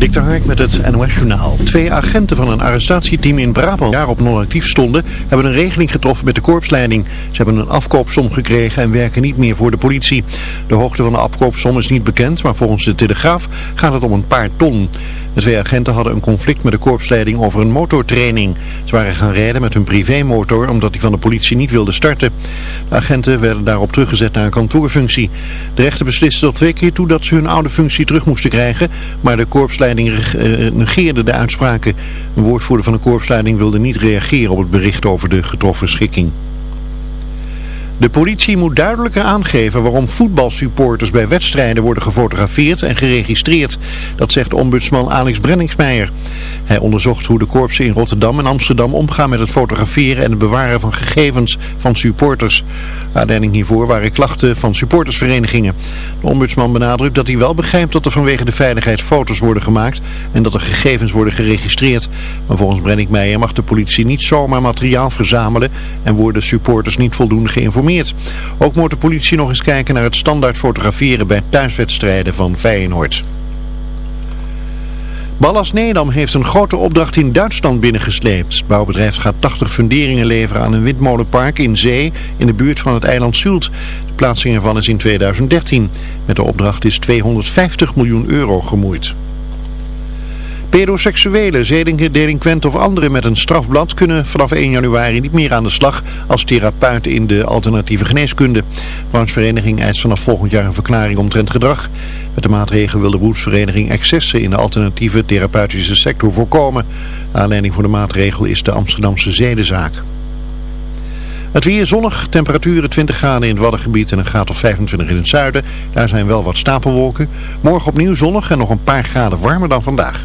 Dik de met het NOS Journaal. Twee agenten van een arrestatieteam in Brabant jaar op non-actief stonden, hebben een regeling getroffen met de korpsleiding. Ze hebben een afkoopsom gekregen en werken niet meer voor de politie. De hoogte van de afkoopsom is niet bekend, maar volgens de Telegraaf gaat het om een paar ton. De twee agenten hadden een conflict met de korpsleiding over een motortraining. Ze waren gaan rijden met hun privémotor omdat die van de politie niet wilde starten. De agenten werden daarop teruggezet naar een kantoorfunctie. De rechter besliste tot twee keer toe dat ze hun oude functie terug moesten krijgen, maar de korpsleiding eh, negeerde de uitspraken. Een woordvoerder van de korpsleiding wilde niet reageren op het bericht over de getroffen schikking. De politie moet duidelijker aangeven waarom voetbalsupporters bij wedstrijden worden gefotografeerd en geregistreerd. Dat zegt ombudsman Alex Brenningsmeijer. Hij onderzocht hoe de korpsen in Rotterdam en Amsterdam omgaan met het fotograferen en het bewaren van gegevens van supporters. Aanleiding hiervoor waren klachten van supportersverenigingen. De ombudsman benadrukt dat hij wel begrijpt dat er vanwege de veiligheid foto's worden gemaakt en dat er gegevens worden geregistreerd. Maar volgens Brenningsmeijer mag de politie niet zomaar materiaal verzamelen en worden supporters niet voldoende geïnformeerd. Ook moet de politie nog eens kijken naar het standaard fotograferen bij thuiswedstrijden van Feyenoord. Ballas Nedam heeft een grote opdracht in Duitsland binnengesleept. Het bouwbedrijf gaat 80 funderingen leveren aan een windmolenpark in zee in de buurt van het eiland Zult. De plaatsing ervan is in 2013. Met de opdracht is 250 miljoen euro gemoeid. Pedoseksuelen, delinquenten of anderen met een strafblad kunnen vanaf 1 januari niet meer aan de slag als therapeut in de alternatieve geneeskunde. De branchevereniging eist vanaf volgend jaar een verklaring omtrent gedrag. Met de maatregel wil de beroepsvereniging excessen in de alternatieve therapeutische sector voorkomen. Aanleiding voor de maatregel is de Amsterdamse zedenzaak. Het weer zonnig, temperaturen 20 graden in het Waddengebied en een graad of 25 in het zuiden. Daar zijn wel wat stapelwolken. Morgen opnieuw zonnig en nog een paar graden warmer dan vandaag.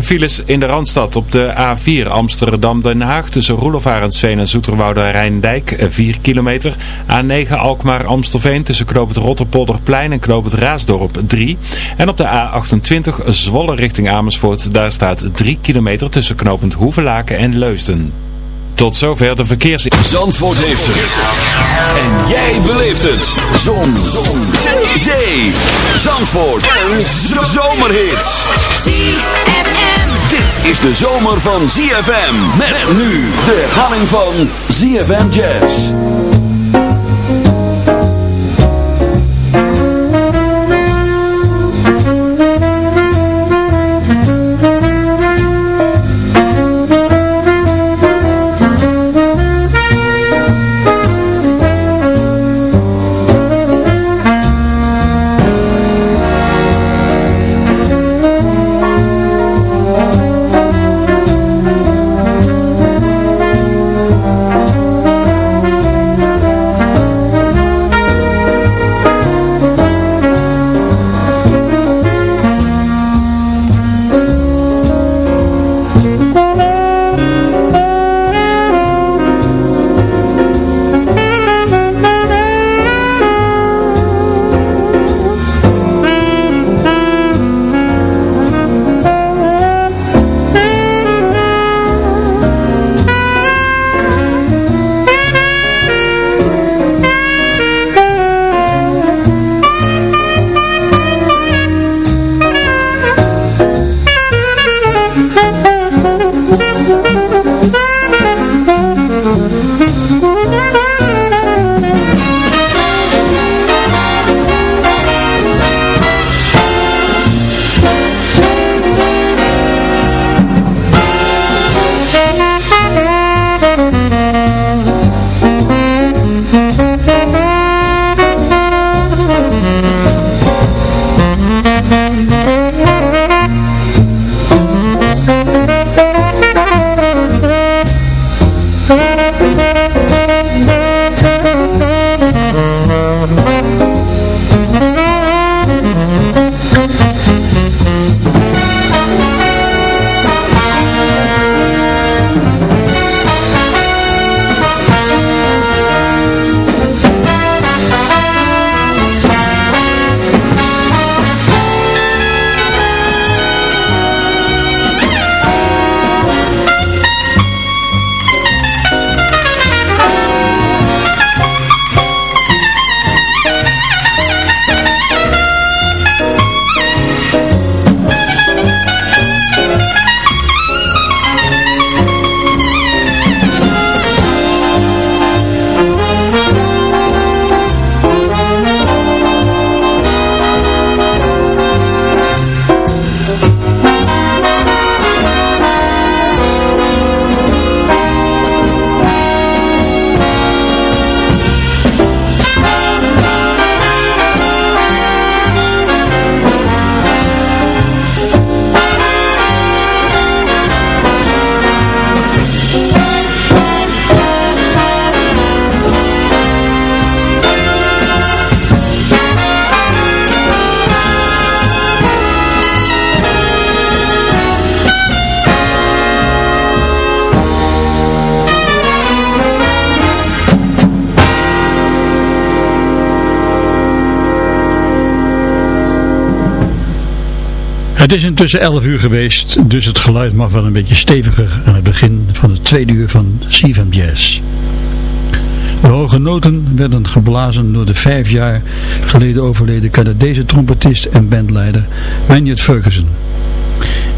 De files in de Randstad op de A4 Amsterdam-Den Haag tussen Roelof Arendsveen en Zoeterwoude Rijndijk 4 kilometer. A9 Alkmaar-Amstelveen tussen Knoop Rotterpolderplein en Knoop Raasdorp 3. En op de A28 Zwolle richting Amersfoort daar staat 3 kilometer tussen Knopend Hoevelaken en Leusden. Tot zover de verkeers... Zandvoort heeft het. En jij beleeft het. Zon. Zon. Zee. Zandvoort. En zomerhits. ZFM. Dit is de zomer van ZFM. Met nu de herhaling van ZFM Jazz. Het is intussen 11 uur geweest, dus het geluid mag wel een beetje steviger aan het begin van het tweede uur van CFM Jazz. De hoge noten werden geblazen door de vijf jaar geleden overleden Canadese trompetist en bandleider Maynard Ferguson.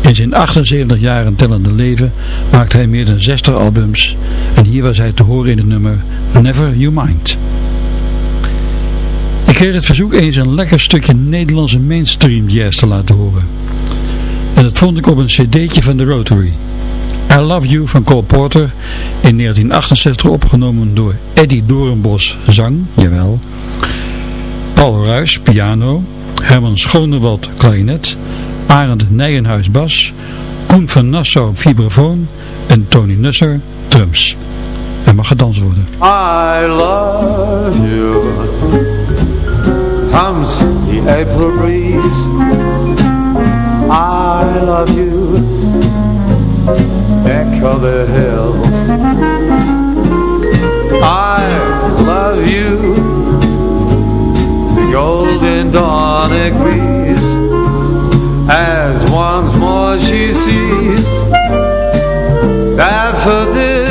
In zijn 78 jaren tellende leven maakte hij meer dan 60 albums en hier was hij te horen in het nummer Never You Mind. Het verzoek eens een lekker stukje Nederlandse mainstream jazz te laten horen. En dat vond ik op een cd'tje van de Rotary. I Love You van Cole Porter, in 1968 opgenomen door Eddie Doornbos zang, jawel. Paul Ruys, piano. Herman Schonewald, klarinet. Arend Nijenhuis, bas. Koen van Nassau, vibrafoon. En Tony Nusser, drums. Er mag gedanst worden. I love you Comes the April breeze. I love you. Echo the hills. I love you. The golden dawn agrees. As once more she sees. Daffodils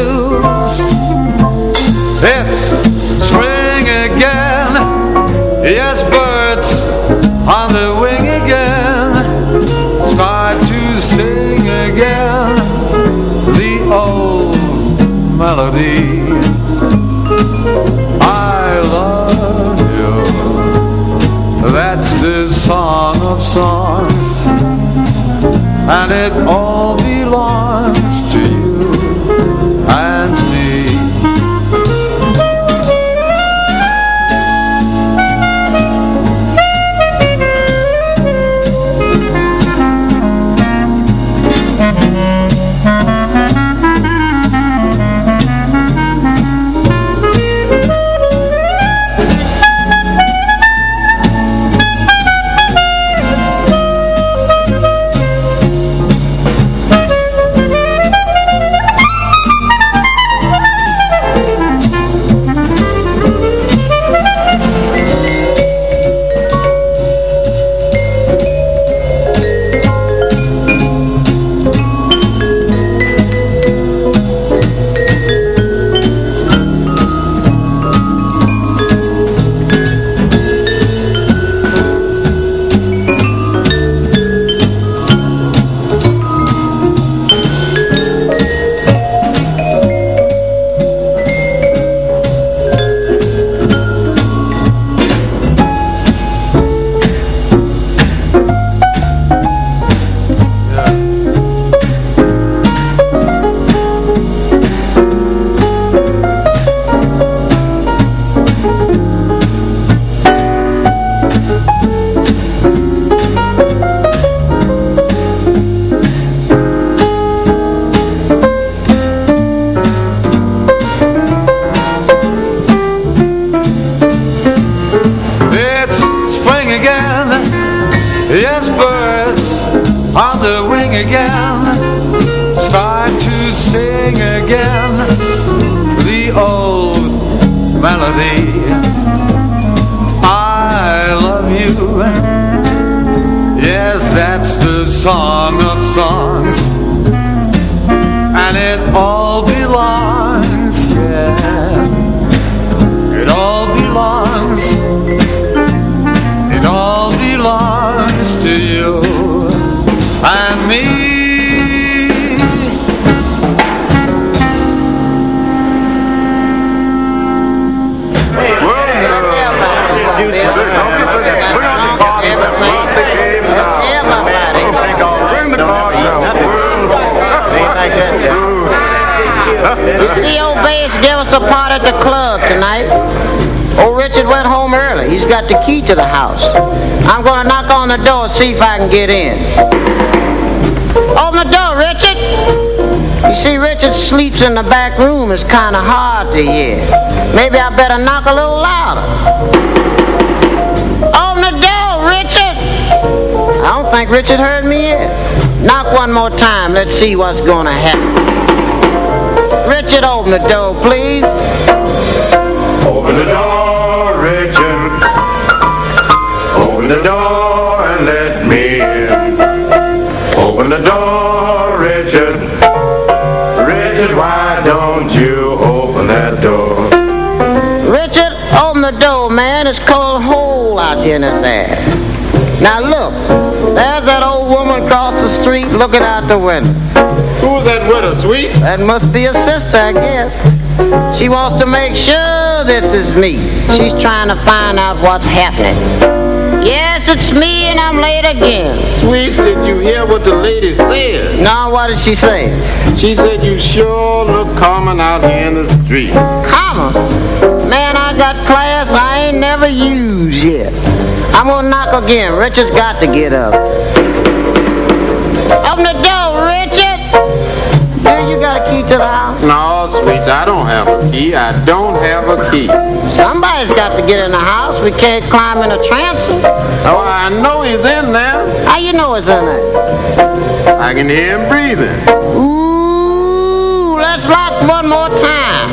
Yes, birds on the wing again Start to sing again The old melody. I love you. That's the song of songs And it all belongs to you You see, old Bass gave us a part at the club tonight. Old Richard went home early. He's got the key to the house. I'm gonna knock on the door see if I can get in. Open the door, Richard. You see, Richard sleeps in the back room. It's kind of hard to hear. Maybe I better knock a little louder. Open the door, Richard. I don't think Richard heard me yet. Knock one more time. Let's see what's gonna happen. Richard, open the door, please. Open the door, Richard. Open the door and let me in. Open the door, Richard. Richard, why don't you open that door? Richard, open the door, man. It's cold hole out here in this air. Now look, there's that old woman across the street looking out the window. Who's that with her, sweet? That must be a sister, I guess. She wants to make sure this is me. She's trying to find out what's happening. Yes, it's me and I'm late again. Sweet, did you hear what the lady said? Now, what did she say? She said you sure look common out here in the street. Common? Man, I got class I ain't never used yet. I'm gonna knock again. Richard's got to get up. Open the door, Richard! Yeah, you got key to the house? No, sweet, I don't have a key. I don't have a key. Somebody's got to get in the house. We can't climb in a transom. Oh, I know he's in there. How you know he's in there? I can hear him breathing. Ooh, let's lock one more time.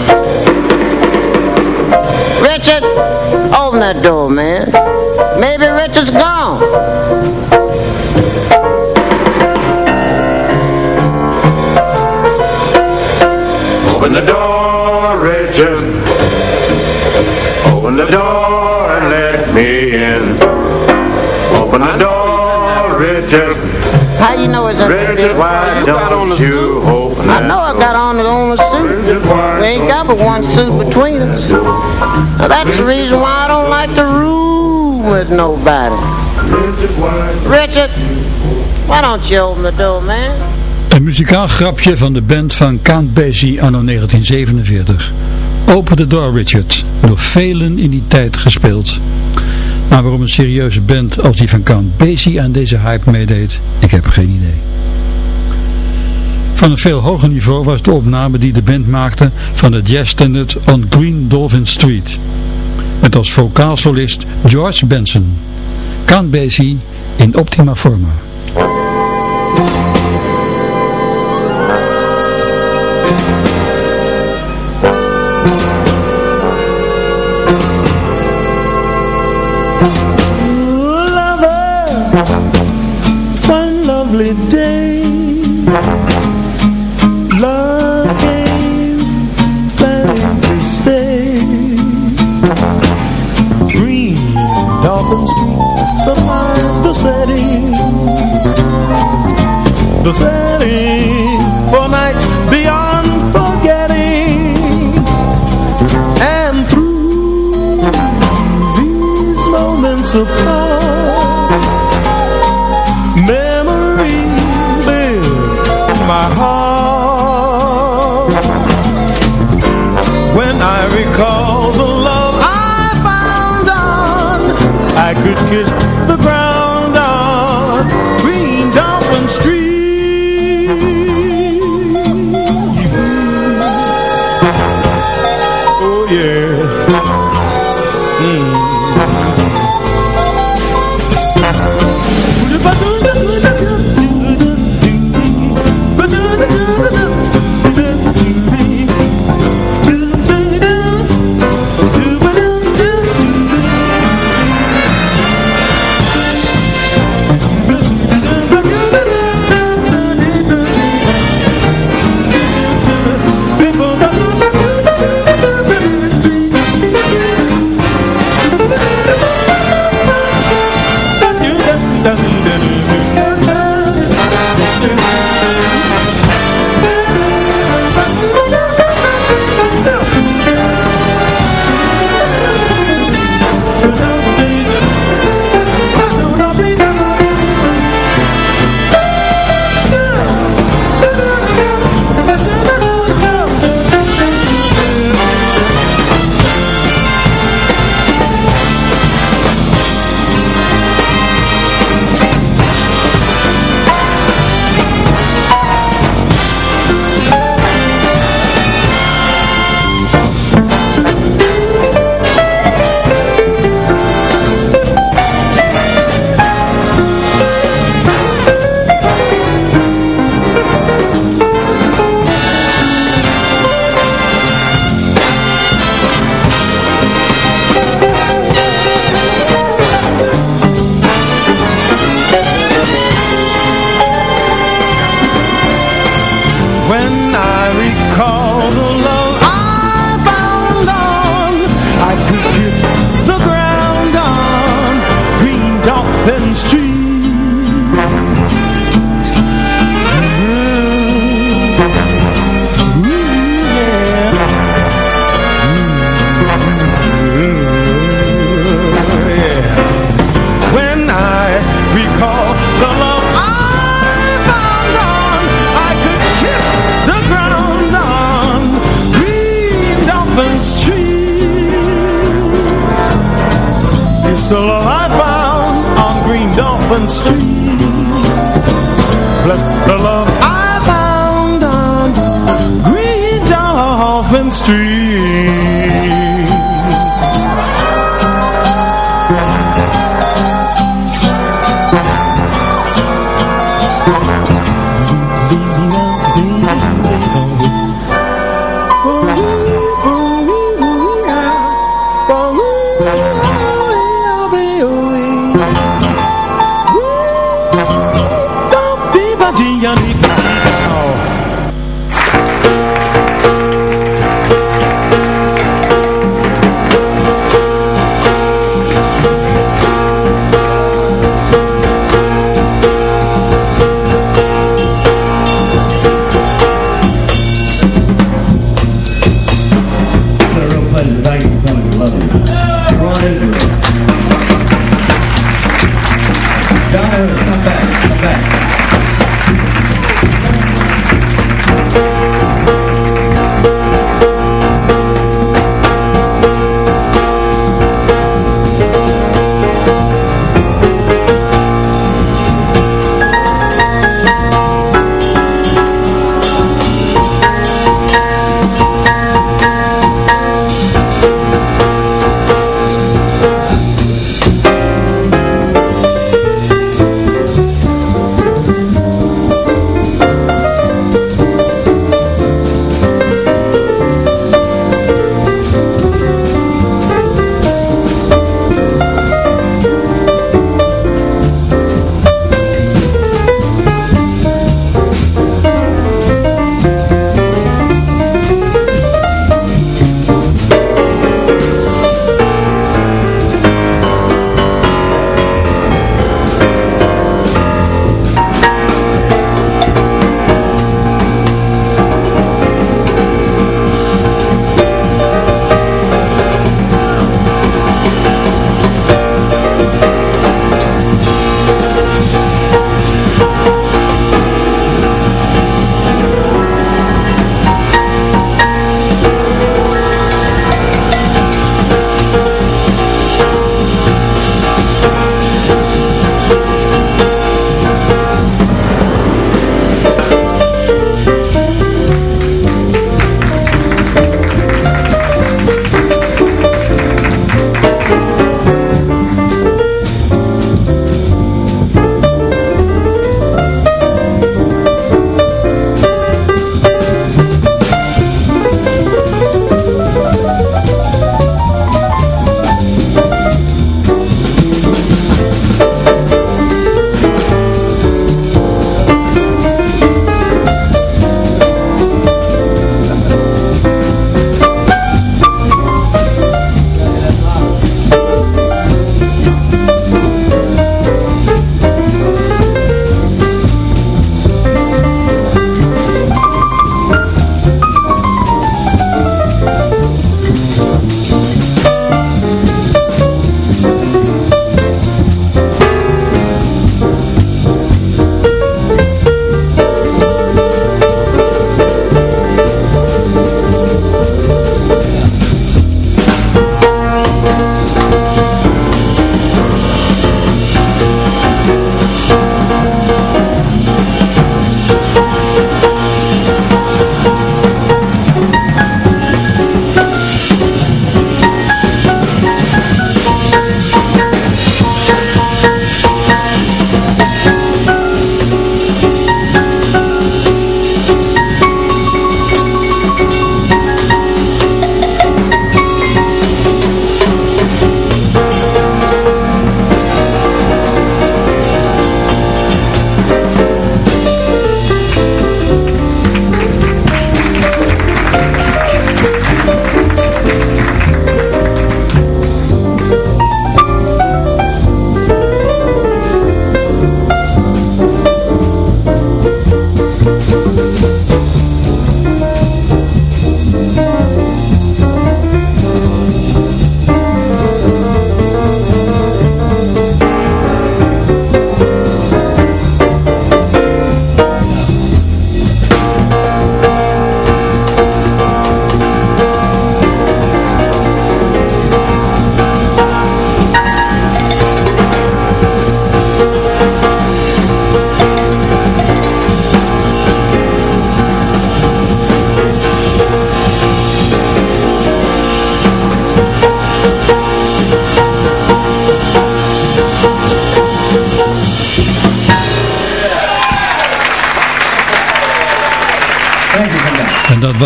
Richard, open that door, man. Maybe Richard's gone. Richard. How you know it's there? Richard, why don't you open I know I got on the only suit. We ain't got but one suit between us. Now, that's the reason why I don't like to room with nobody. Richard, why don't you open the door, man? Een muzikaal grapje van de band van Count Basie anno 1947. Open the Door Richard, door velen in die tijd gespeeld. Maar waarom een serieuze band als die van Count Basie aan deze hype meedeed, ik heb geen idee. Van een veel hoger niveau was de opname die de band maakte van de jazzstandard On Green Dolphin Street. Met als vocaalsolist George Benson. Count Basie in optima forma. day.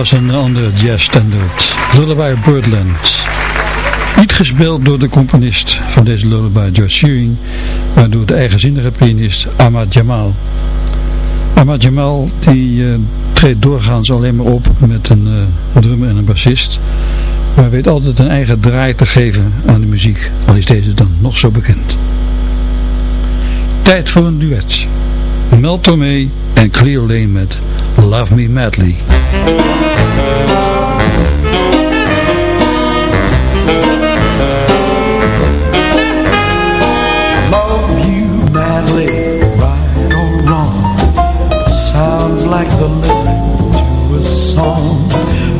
Was een andere jazzstandard. Lullaby Birdland. Niet gespeeld door de componist van deze lullaby George Shearing, maar door de eigenzinnige pianist Ahmad Jamal. Ahmad Jamal die uh, treedt doorgaans alleen maar op met een uh, drummer en een bassist. Maar weet altijd een eigen draai te geven aan de muziek, al is deze dan nog zo bekend. Tijd voor een duet. Mel Tormé en Cleo Lane met Love Me Madly.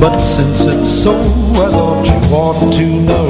But since it's so, I thought you ought to know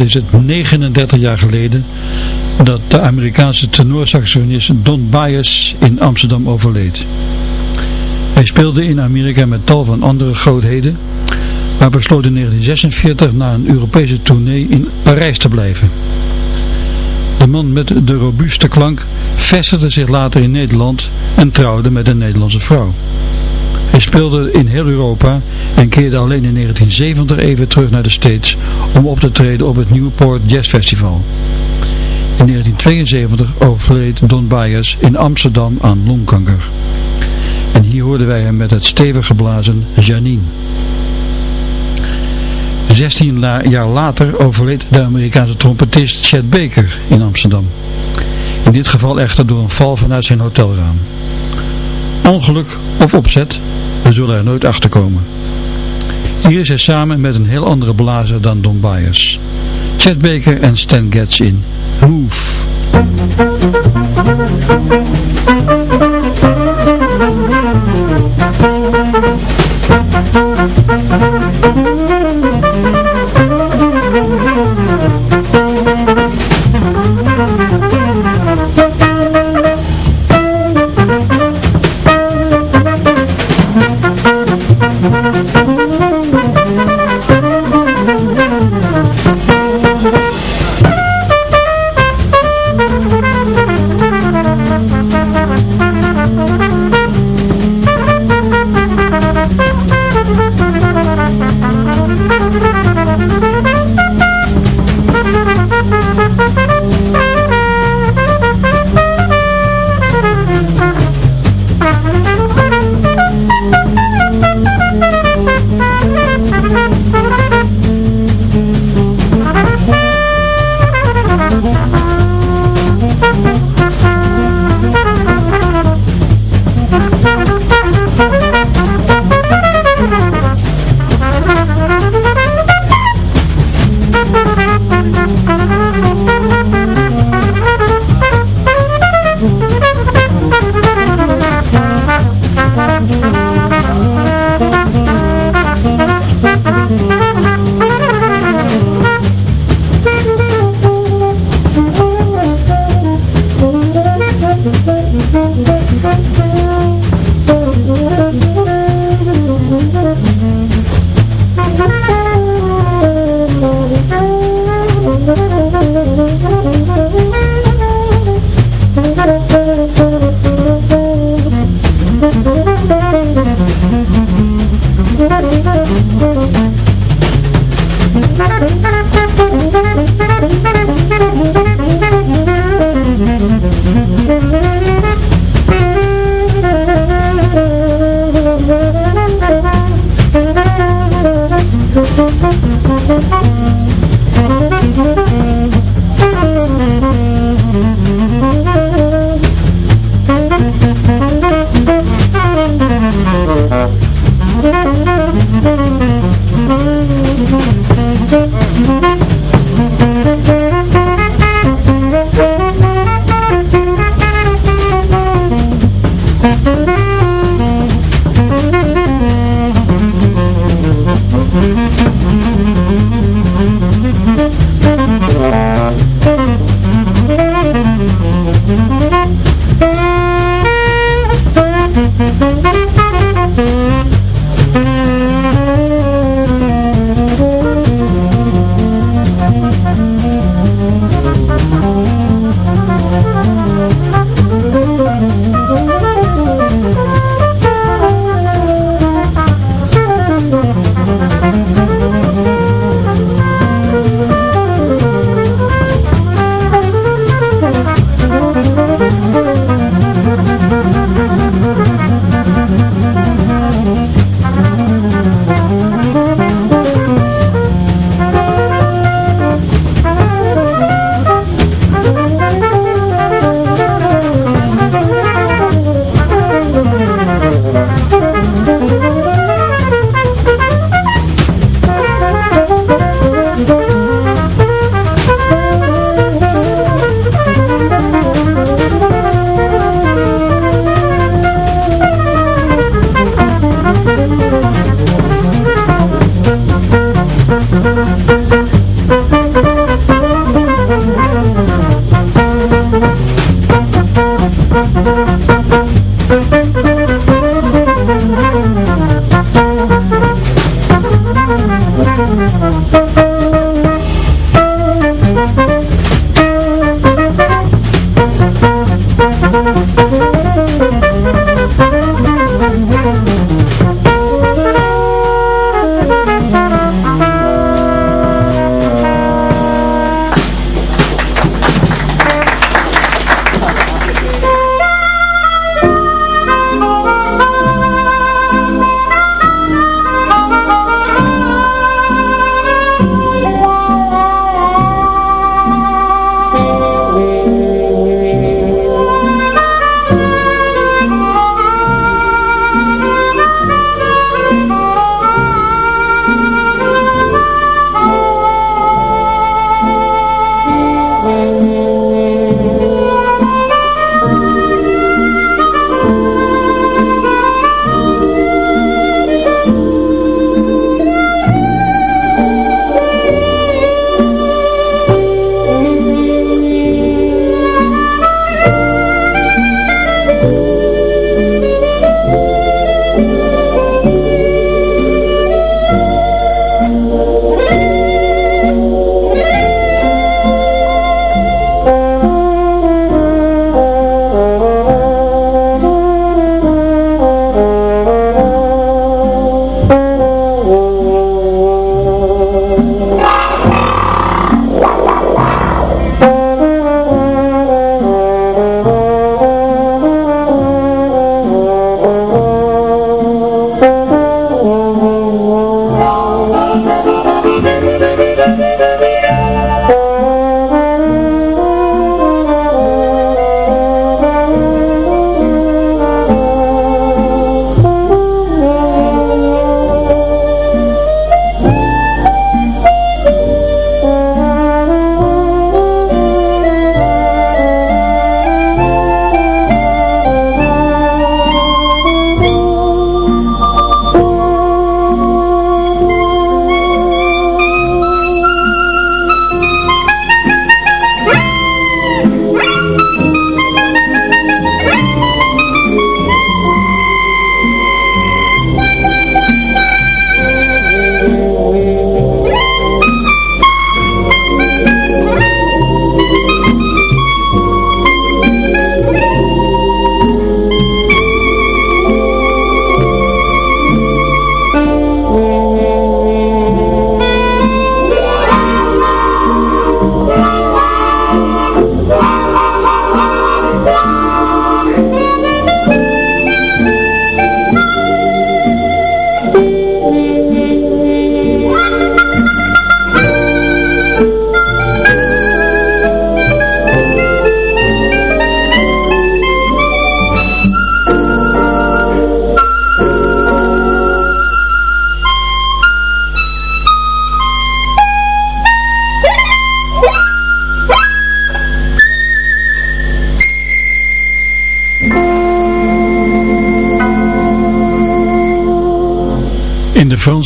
is het 39 jaar geleden dat de Amerikaanse tenorsaxofonist Don Byers in Amsterdam overleed. Hij speelde in Amerika met tal van andere grootheden, maar besloot in 1946 na een Europese tournee in Parijs te blijven. De man met de robuuste klank vestigde zich later in Nederland en trouwde met een Nederlandse vrouw. Hij speelde in heel Europa en keerde alleen in 1970 even terug naar de States om op te treden op het Newport Jazz Festival. In 1972 overleed Don Byers in Amsterdam aan longkanker. En hier hoorden wij hem met het stevig geblazen Janine. 16 jaar later overleed de Amerikaanse trompetist Chet Baker in Amsterdam. In dit geval echter door een val vanuit zijn hotelraam. Ongeluk of opzet, we zullen er nooit achter komen. Hier is hij samen met een heel andere blazer dan Don Byers. Chet Baker en Stan Getz in. Mm-hmm.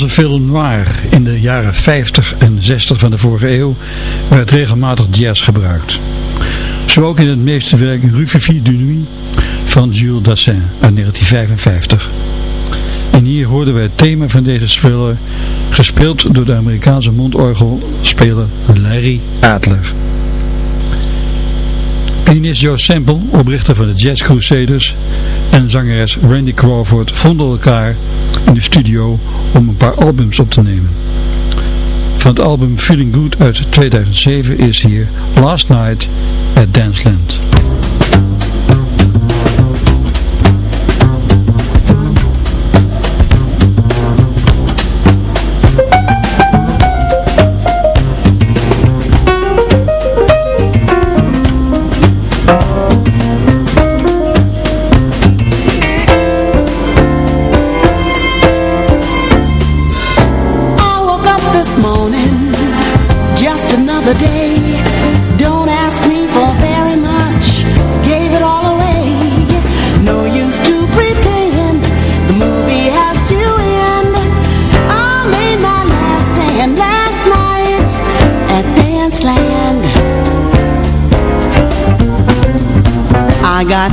Franse film noir in de jaren 50 en 60 van de vorige eeuw werd regelmatig jazz gebruikt. Zo ook in het meesterwerk Fifi du Nuit van Jules Dassin uit 1955. En hier hoorden wij het thema van deze thriller, gespeeld door de Amerikaanse mondorgelspeler Larry Adler. Pianist Joe Sample, oprichter van de Jazz Crusaders, en zangeres Randy Crawford vonden elkaar in de studio om een paar albums op te nemen. Van het album Feeling Good uit 2007 is hier Last Night at Danceland. the day. Don't ask me for very much. Gave it all away. No use to pretend. The movie has to end. I made my last stand last night at Dance Land. I got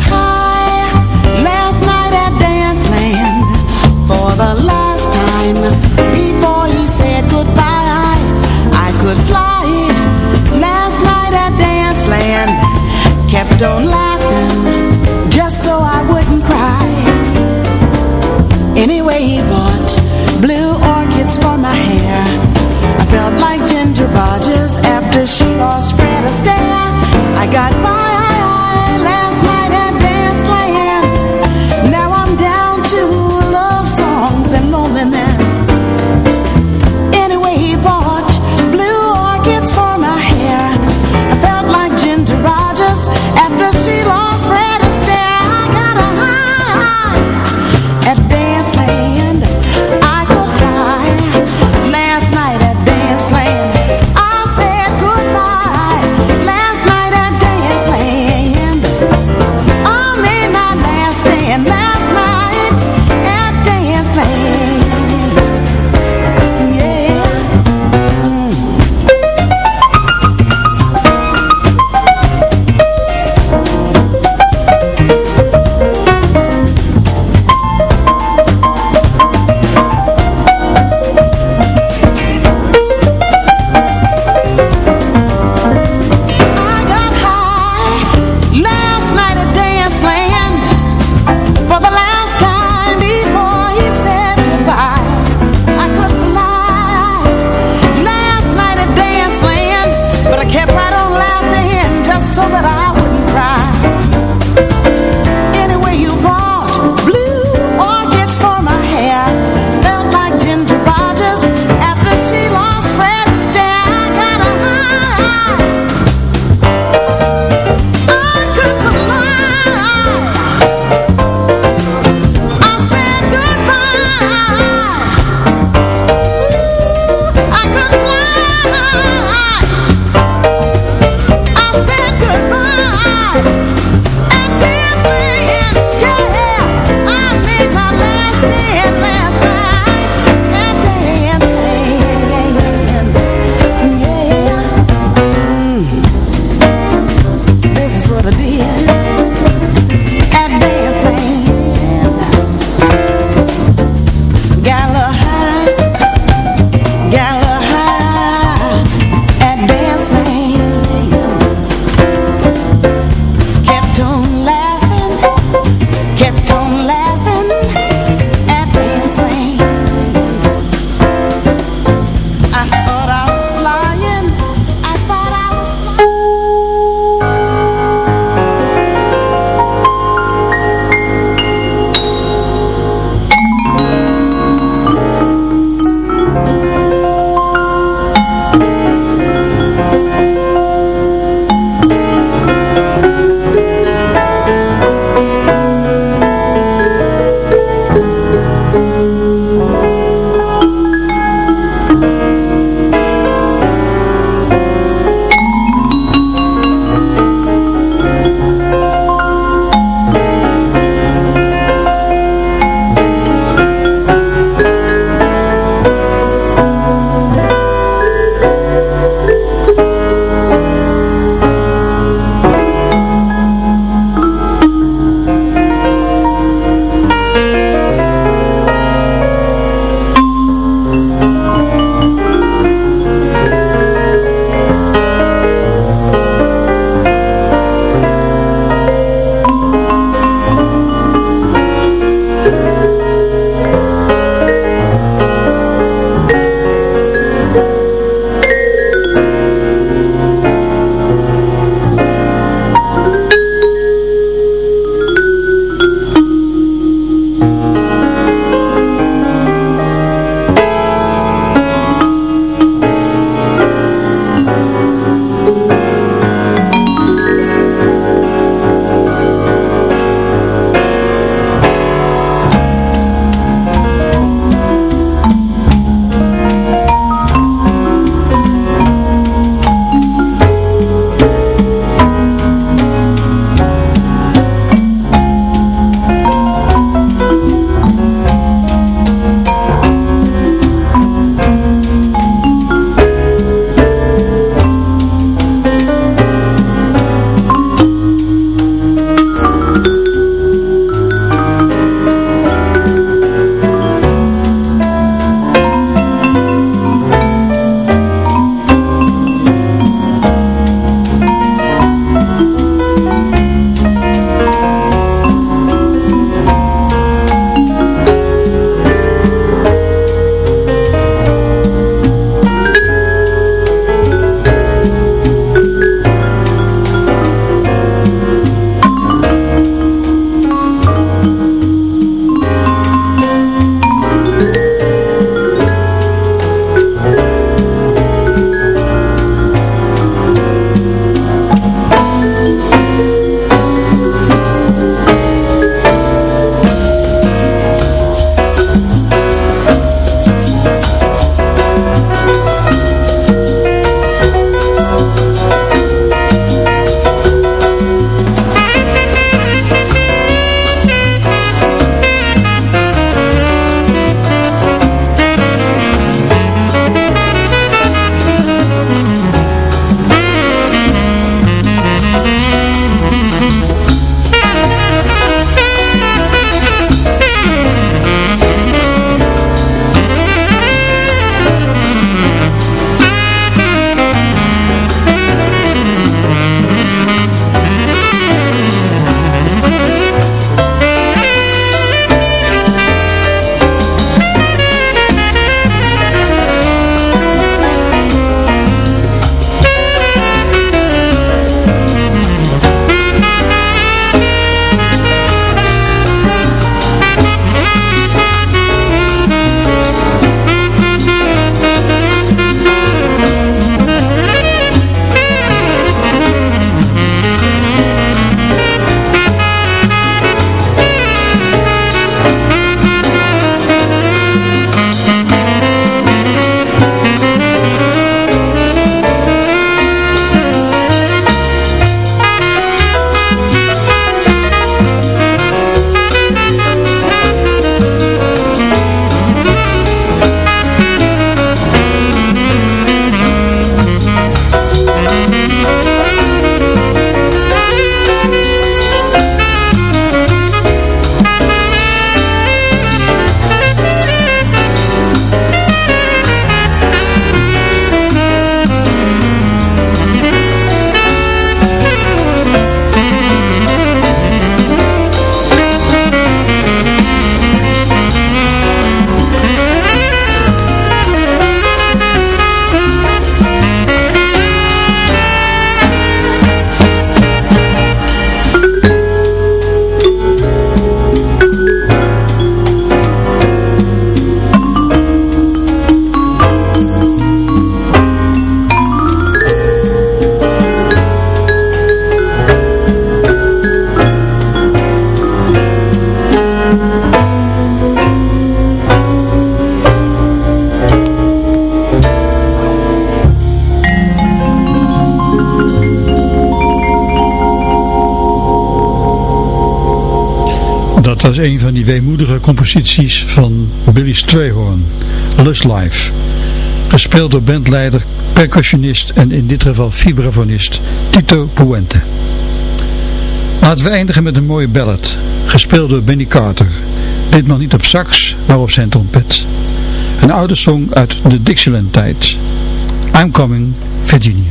planned on laughing just so I wouldn't cry. Anyway, he bought blue orchids for my hair. I felt like Ginger Rogers after she lost Fred Astaire. I got by. Een van die weemoedige composities van Billy Strayhorn, Lust Life. Gespeeld door bandleider, percussionist en in dit geval vibrafonist Tito Puente. Laten we eindigen met een mooie ballad, gespeeld door Benny Carter. Ditmaal niet op sax, maar op zijn trompet. Een oude song uit de Dixieland tijd. I'm Coming, Virginia.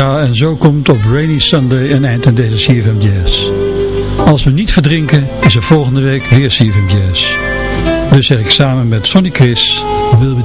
En zo komt op Rainy Sunday een eind aan deze CFM Jazz. Als we niet verdrinken, is er volgende week weer CFM Jazz. Dus zeg ik samen met Sonny Chris, We'll Be